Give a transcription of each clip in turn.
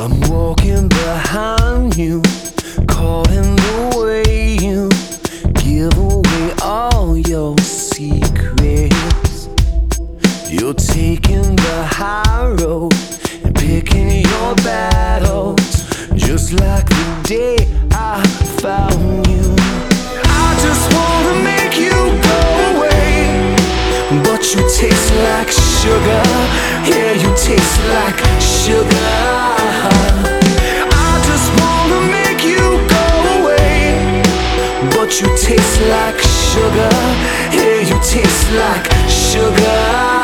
found you. Caught in the way you give away all your secrets. You're taking the high road and picking your battles. Just like the day I found you. I just wanna make you go away. But you taste like sugar. Yeah, you taste like sugar. Taste like sugar. Yeah, you taste like sugar.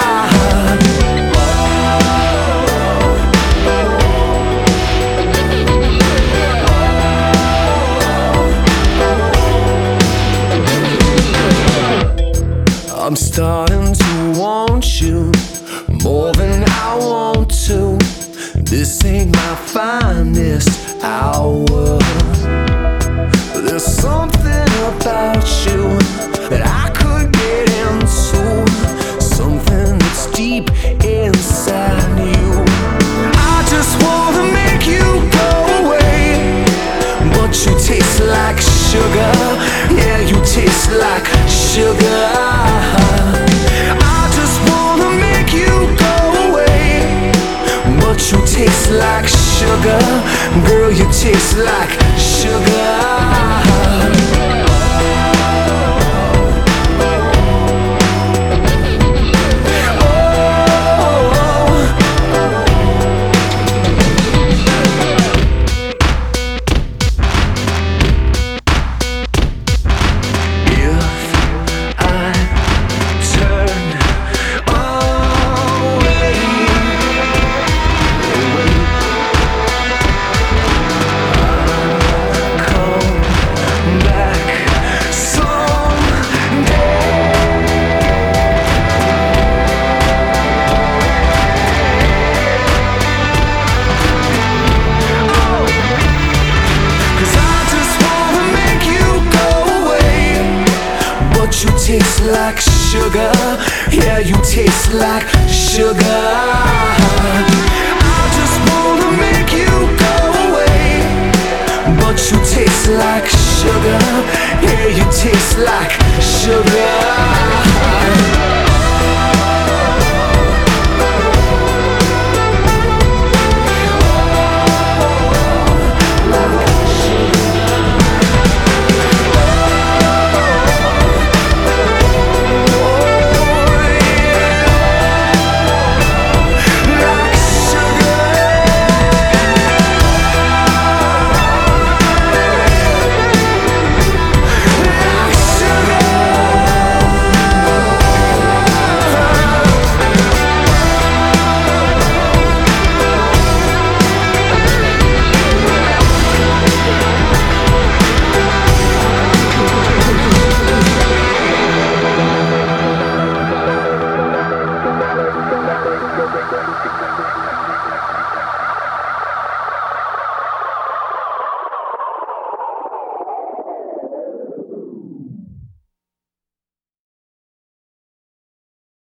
I'm starting to want you more than I want to. This ain't my finest hour. Deep inside you. I just wanna make you go away. But you taste like sugar. Yeah, you taste like sugar. I just wanna make you go away. But you taste like sugar. Girl, you taste like sugar. You taste like sugar. Yeah, you taste like sugar. I just wanna make you go away. But you taste like sugar. Yeah, you taste like sugar. ficando, ficando, ficando.